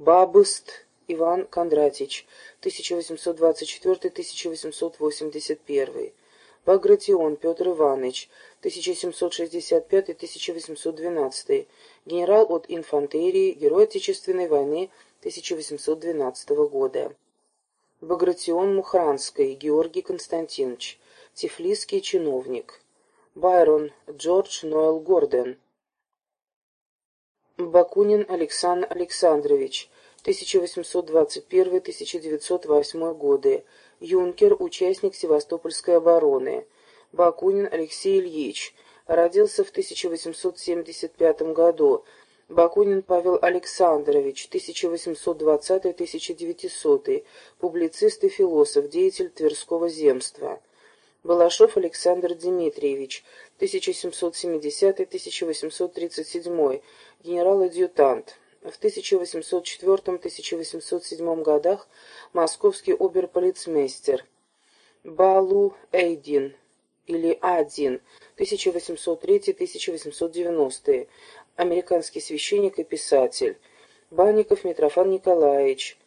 Бабыст Иван Кондратич, 1824-1881. Багратион Петр Иванович, 1765-1812. Генерал от инфантерии, Герой Отечественной войны 1812 года. Багратион Мухранский Георгий Константинович, Тифлисский чиновник. Байрон Джордж Ноэл Гордон. Бакунин Александр Александрович, 1821-1908 годы. Юнкер, участник Севастопольской обороны. Бакунин Алексей Ильич. Родился в 1875 году. Бакунин Павел Александрович, 1820-1900, публицист и философ, деятель Тверского земства. Балашов Александр Дмитриевич, 1770-1837, генерал-адъютант. В 1804-1807 годах московский оберполицмейстер. Балу Эйдин или Один, 1803-1890, американский священник и писатель. Банников Митрофан Николаевич,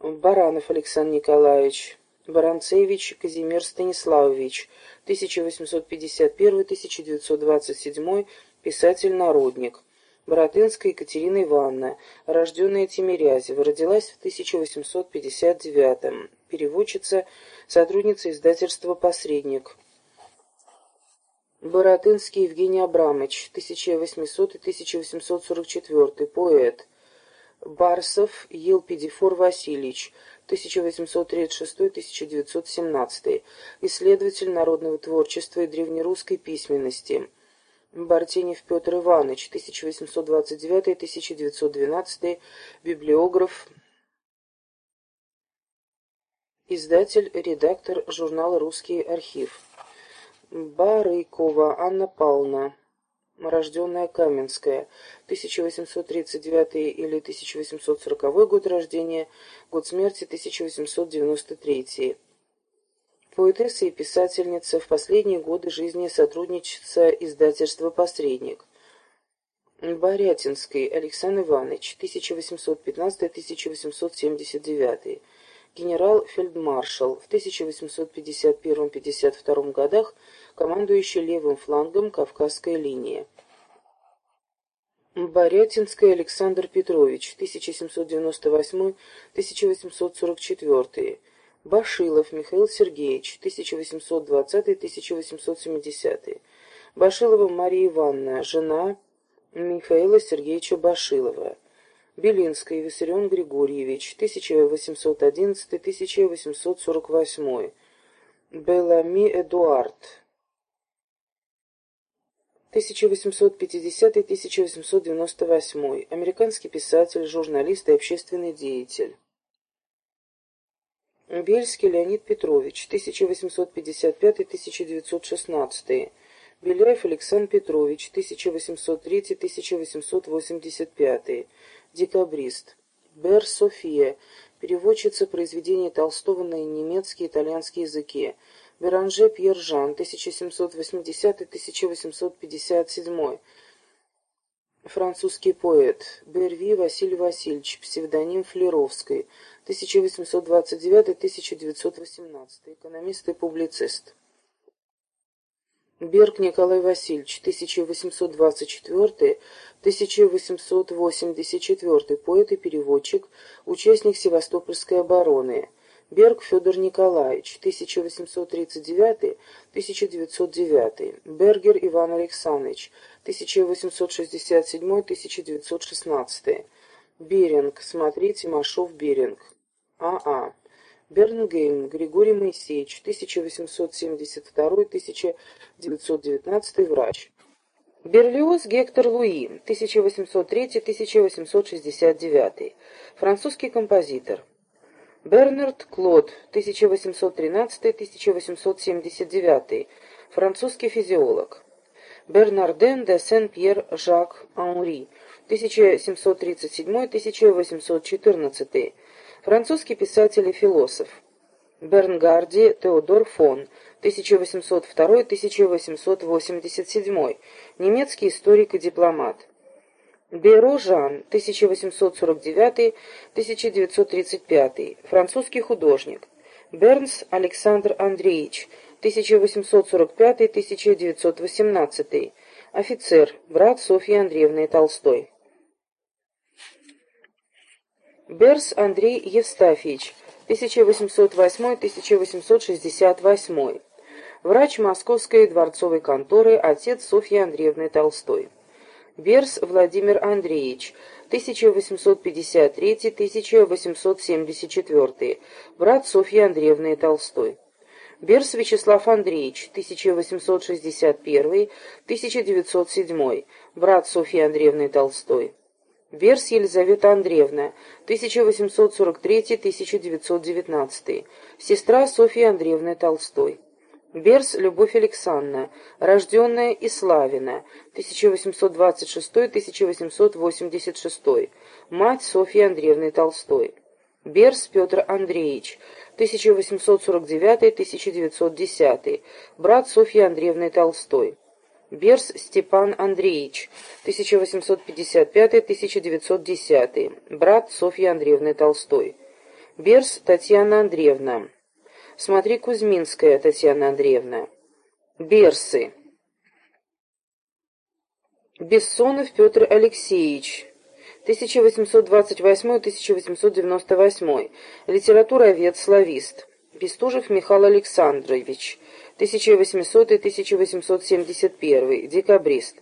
Баранов Александр Николаевич, Баранцевич Казимир Станиславович, 1851-1927, писатель-народник. Боротынская Екатерина Ивановна, рожденная Тимирязева, родилась в 1859 переводчица, сотрудница издательства «Посредник». Боротынский Евгений Абрамович, 1800-1844, поэт. Барсов Елпидифор Васильевич, 1836-1917, исследователь народного творчества и древнерусской письменности. Бартенев Петр Иванович, 1829-1912, библиограф, издатель, редактор журнала «Русский архив». Барыкова Анна Павловна, рожденная Каменская, 1839 или 1840 год рождения, год смерти 1893. Поэтесса и писательница, в последние годы жизни сотрудничается издательства «Посредник». Борятинский Александр Иванович, 1815-1879 генерал-фельдмаршал, в 1851-52 годах командующий левым флангом Кавказской линии. Борятинский Александр Петрович, 1798-1844. Башилов Михаил Сергеевич, 1820-1870. Башилова Мария Ивановна, жена Михаила Сергеевича Башилова. Белинский Виссарион Григорьевич, 1811-1848. Белами Эдуард, 1850-1898. Американский писатель, журналист и общественный деятель. Бельский Леонид Петрович, 1855-1916. Беляев Александр Петрович, 1803-1885 декабрист. Бер София, переводчица произведений Толстого на немецкий и итальянский языки. Беранже Пьер Жан, 1780-1857. Французский поэт. Берви Василий Васильевич, псевдоним Флеровской, 1829-1918. Экономист и публицист. Берг Николай Васильевич, 1824-1884, поэт и переводчик, участник Севастопольской обороны. Берг Федор Николаевич, 1839-1909. Бергер Иван Александрович, 1867-1916. Беринг, смотрите, Машов Беринг. А.А. Бернгейм Григорий Моисеевич, 1872-1919 врач. Берлиоз Гектор Луи, 1803-1869, французский композитор. Бернард Клод, 1813-1879, французский физиолог. Бернарден де Сен-Пьер Жак Анри, 1737-1814, Французский писатель и философ. Бернгарди Теодор фон, 1802-1887, немецкий историк и дипломат. Бейро Жан, 1849-1935, французский художник. Бернс Александр Андреевич, 1845-1918, офицер, брат Софьи Андреевны Толстой. Берс Андрей Евстафьевич, 1808-1868, врач Московской дворцовой конторы, отец Софьи Андреевны Толстой. Берс Владимир Андреевич, 1853-1874, брат Софьи Андреевны Толстой. Берс Вячеслав Андреевич, 1861-1907, брат Софьи Андреевны Толстой. Берс Елизавета Андреевна, 1843-1919, сестра Софьи Андреевны Толстой. Берс Любовь Александровна, рожденная Иславина, 1826-1886, мать Софьи Андреевны Толстой. Берс Петр Андреевич, 1849-1910, брат Софьи Андреевны Толстой. Берс Степан Андреевич, 1855-1910, брат Софьи Андреевны Толстой. Берс Татьяна Андреевна, Смотри, Кузьминская Татьяна Андреевна. Берсы. Бессонов Петр Алексеевич. 1828-1898. Литературовед, славист. Бестужев Михаил Александрович. 1800-1871. Декабрист.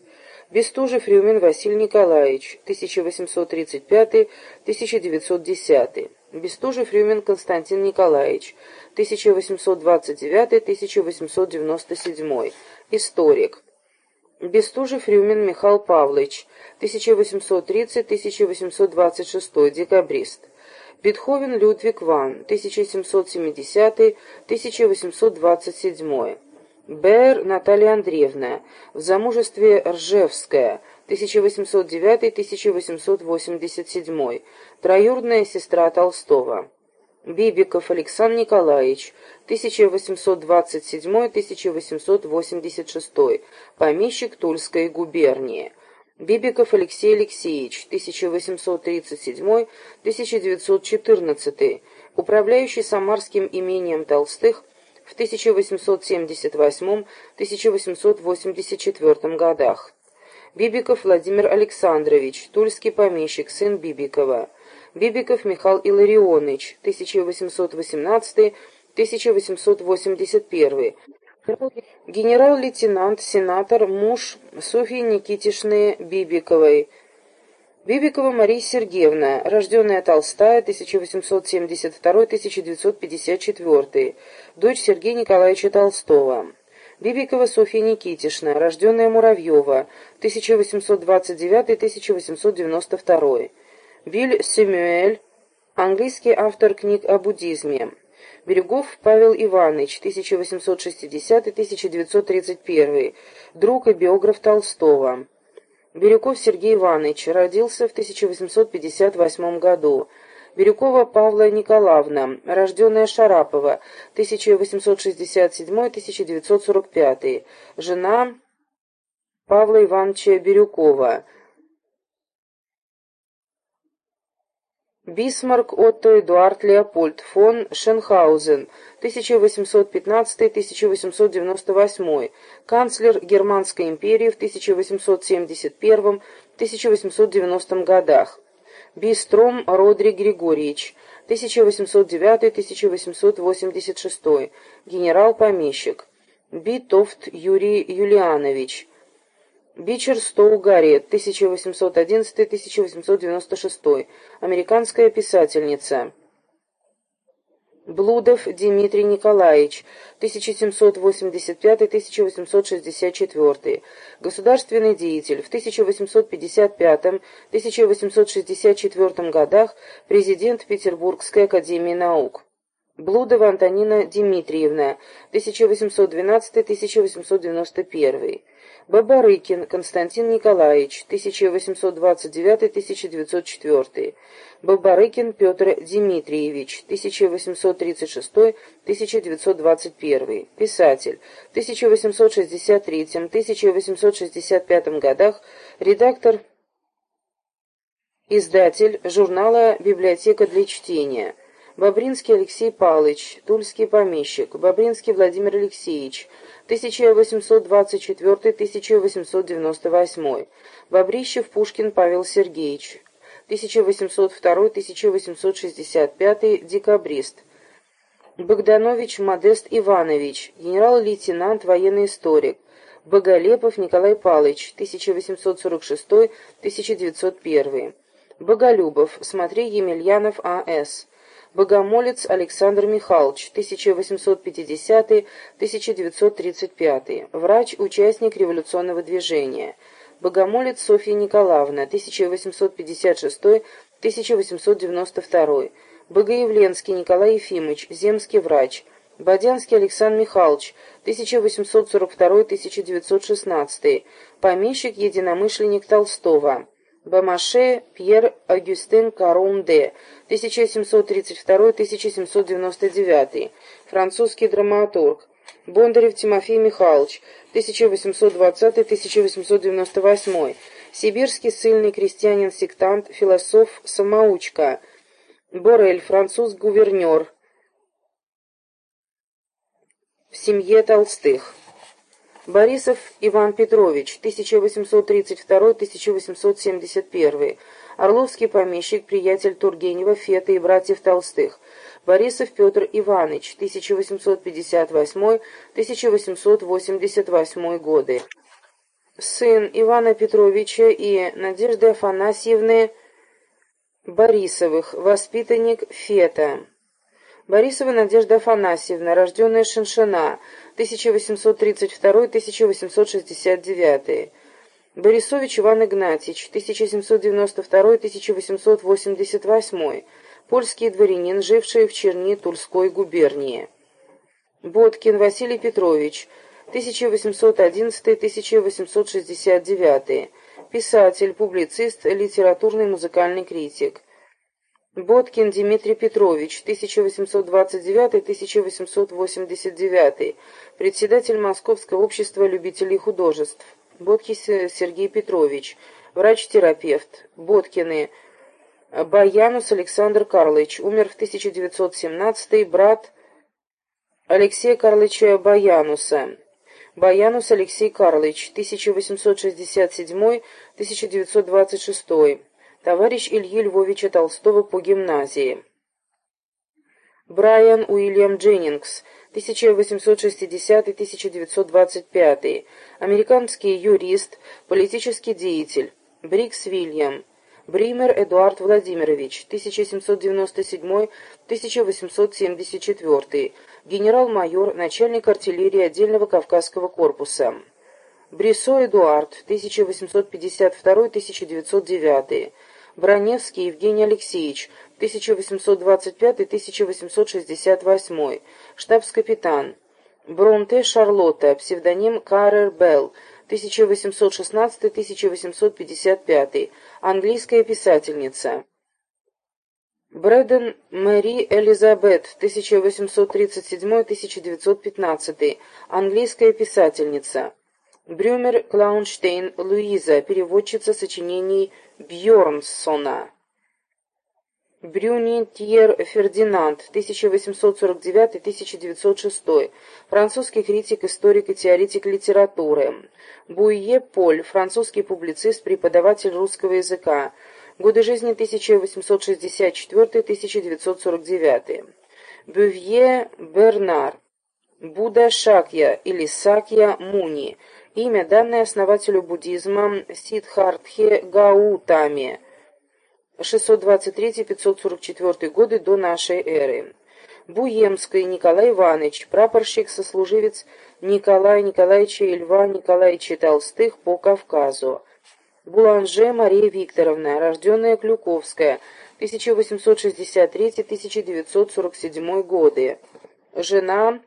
Бестужев Рюмин Василий Николаевич. 1835-1910. Бестужев Рюмин Константин Николаевич. 1829-1897. Историк. Бестужев Рюмин Михаил Павлович. 1830-1826. Декабрист. Бетховен Людвиг Ван. 1770-1827. Бэр Наталья Андреевна. В замужестве Ржевская. 1809-1887. Троюродная сестра Толстого. Бибиков Александр Николаевич, 1827-1886, помещик Тульской губернии. Бибиков Алексей Алексеевич, 1837-1914, управляющий Самарским имением Толстых в 1878-1884 годах. Бибиков Владимир Александрович, тульский помещик, сын Бибикова. Бибиков Михаил Илларионович, 1818-1881. Генерал-лейтенант, сенатор, муж Софьи Никитишны Бибиковой. Бибикова Мария Сергеевна, рожденная Толстая, 1872-1954, дочь Сергея Николаевича Толстого. Бибикова Софья Никитишна, рожденная Муравьева, 1829-1892. Биль Сэмюэль, английский автор книг о буддизме. Берегов Павел Иванович, 1860-1931, друг и биограф Толстого. Бирюков Сергей Иванович, родился в 1858 году. Бирюкова Павла Николаевна, рожденная Шарапова, 1867-1945, жена Павла Ивановича Бирюкова, Бисмарк Отто Эдуард Леопольд фон Шенхаузен, 1815-1898, канцлер Германской империи в 1871-1890 годах. Бистром Родри Григорьевич, 1809-1886, генерал-помещик. Битофт Юрий Юлианович, Бичер-Стоу Гарриет, 1811-1896, американская писательница. Блудов Дмитрий Николаевич, 1785-1864, государственный деятель, в 1855-1864 годах президент Петербургской академии наук. Блудова Антонина Дмитриевна, 1812-1891. Бабарыкин Константин Николаевич, 1829-1904. Бабарыкин Петр Дмитриевич, 1836-1921. Писатель. В 1863-1865 годах редактор Издатель журнала «Библиотека для чтения». Бобринский Алексей Павлович, тульский помещик. Бобринский Владимир Алексеевич, 1824-1898. Бобрищев Пушкин Павел Сергеевич, 1802-1865, декабрист. Богданович Модест Иванович, генерал-лейтенант, военный историк. Боголепов Николай Павлович, 1846-1901. Боголюбов, смотри Емельянов А.С. Богомолец Александр Михайлович, 1850-1935. Врач, участник революционного движения. Богомолец Софья Николаевна, 1856-1892. Богоявленский Николай Ефимович, земский врач. Бодянский Александр Михайлович, 1842-1916. Помещик, единомышленник Толстого. Бамаше Пьер Агюстин Карунде, 1732-1799, французский драматург. Бондарев Тимофей Михайлович, 1820-1898, сибирский ссыльный крестьянин-сектант, философ-самоучка. Борель, француз-гувернер. В семье Толстых. Борисов Иван Петрович, 1832-1871, Орловский помещик, приятель Тургенева, Фета и братьев Толстых. Борисов Петр Иванович, 1858-1888 годы. Сын Ивана Петровича и Надежды Афанасьевны Борисовых, воспитанник Фета. Борисова Надежда Афанасьевна, рожденная Шиншина, 1832-1869. Борисович Иван Игнатьевич, 1792-1888. Польский дворянин, живший в Черни Тульской губернии. Боткин Василий Петрович, 1811-1869. Писатель, публицист, литературный музыкальный критик. Боткин Дмитрий Петрович, 1829-1889, председатель Московского общества любителей художеств. Боткин Сергей Петрович, врач-терапевт. Боткины Баянус Александр Карлович, умер в 1917 брат Алексея Карловича Баянуса. Баянус Алексей Карлович, 1867-1926 товарищ Ильи Львовича Толстого по гимназии. Брайан Уильям Дженнингс, 1860-1925, американский юрист, политический деятель. Брикс Вильям. Бример Эдуард Владимирович, 1797-1874, генерал-майор, начальник артиллерии отдельного Кавказского корпуса. Брисо Эдуард, 1852-1909, Броневский Евгений Алексеевич, 1825-1868, штабс-капитан. Бронте Шарлотта, псевдоним Каррер Белл, 1816-1855, английская писательница. Брэден Мэри Элизабет, 1837-1915, английская писательница. Брюмер Клаунштейн Луиза, переводчица сочинений Бьорнсона. Брюнетьер Фердинанд, 1849-1906, французский критик, историк и теоретик литературы. Буйе Поль, французский публицист, преподаватель русского языка. Годы жизни 1864-1949. Бювье Бернар. Будда Шакья или Сакья Муни – Имя, данное основателю буддизма Сиддхартхе Гаутаме, 623-544 годы до нашей эры. Буемский Николай Иванович, прапорщик-сослуживец Николая Николаевича и Льва Николаевича Толстых по Кавказу. Буланже Мария Викторовна, рожденная Клюковская, 1863-1947 годы. Жена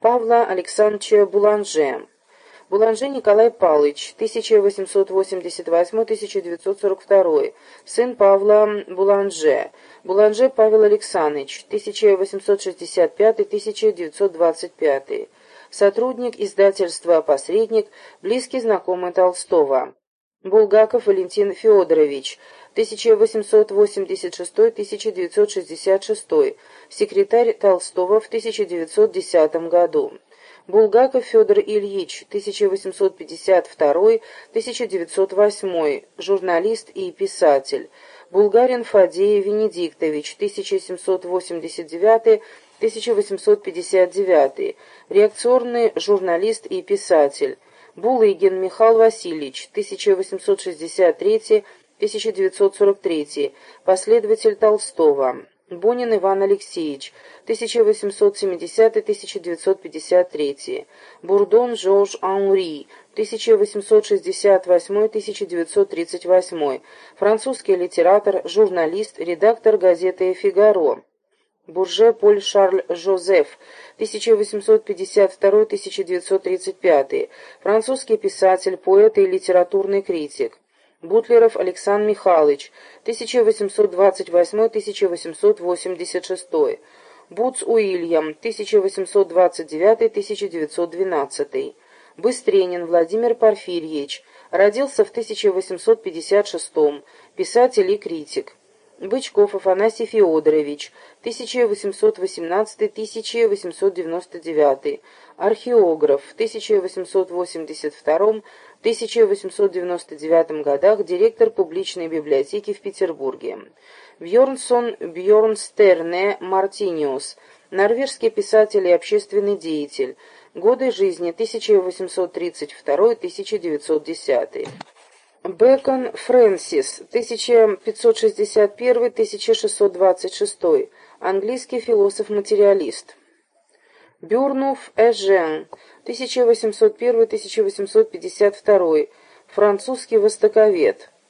Павла Александровича Буланже. Буланже Николай Павлович, 1888-1942, сын Павла Буланже. Буланже Павел Александрович, 1865-1925. Сотрудник издательства «Посредник», близкий знакомый Толстого. Булгаков Валентин Федорович, 1886-1966, секретарь Толстого в 1910 году. Булгаков Федор Ильич, 1852-1908, журналист и писатель. Булгарин Фадеев Венедиктович, 1789-1859, реакционный журналист и писатель. Булыгин Михаил Васильевич, 1863-1943, последователь Толстого. Бунин Иван Алексеевич, 1870-1953. Бурдон Жорж Анри, 1868-1938. Французский литератор, журналист, редактор газеты «Фигаро». Бурже Поль Шарль Жозеф, 1852-1935. Французский писатель, поэт и литературный критик. Бутлеров Александр Михайлович, 1828-1886. Буц Уильям, 1829-1912. Быстренин Владимир Порфирьевич, родился в 1856 писатель и критик. Бычков Афанасий Феодорович, 1818-1899, археограф, в 1882-1899 годах директор публичной библиотеки в Петербурге. Бьорнсон Бьорнстерне Мартиниус, норвежский писатель и общественный деятель, годы жизни 1832-1910. Бэкон Фрэнсис, 1561-1626, английский философ-материалист. Бюрнув Эжен, 1801-1852, французский востоковед.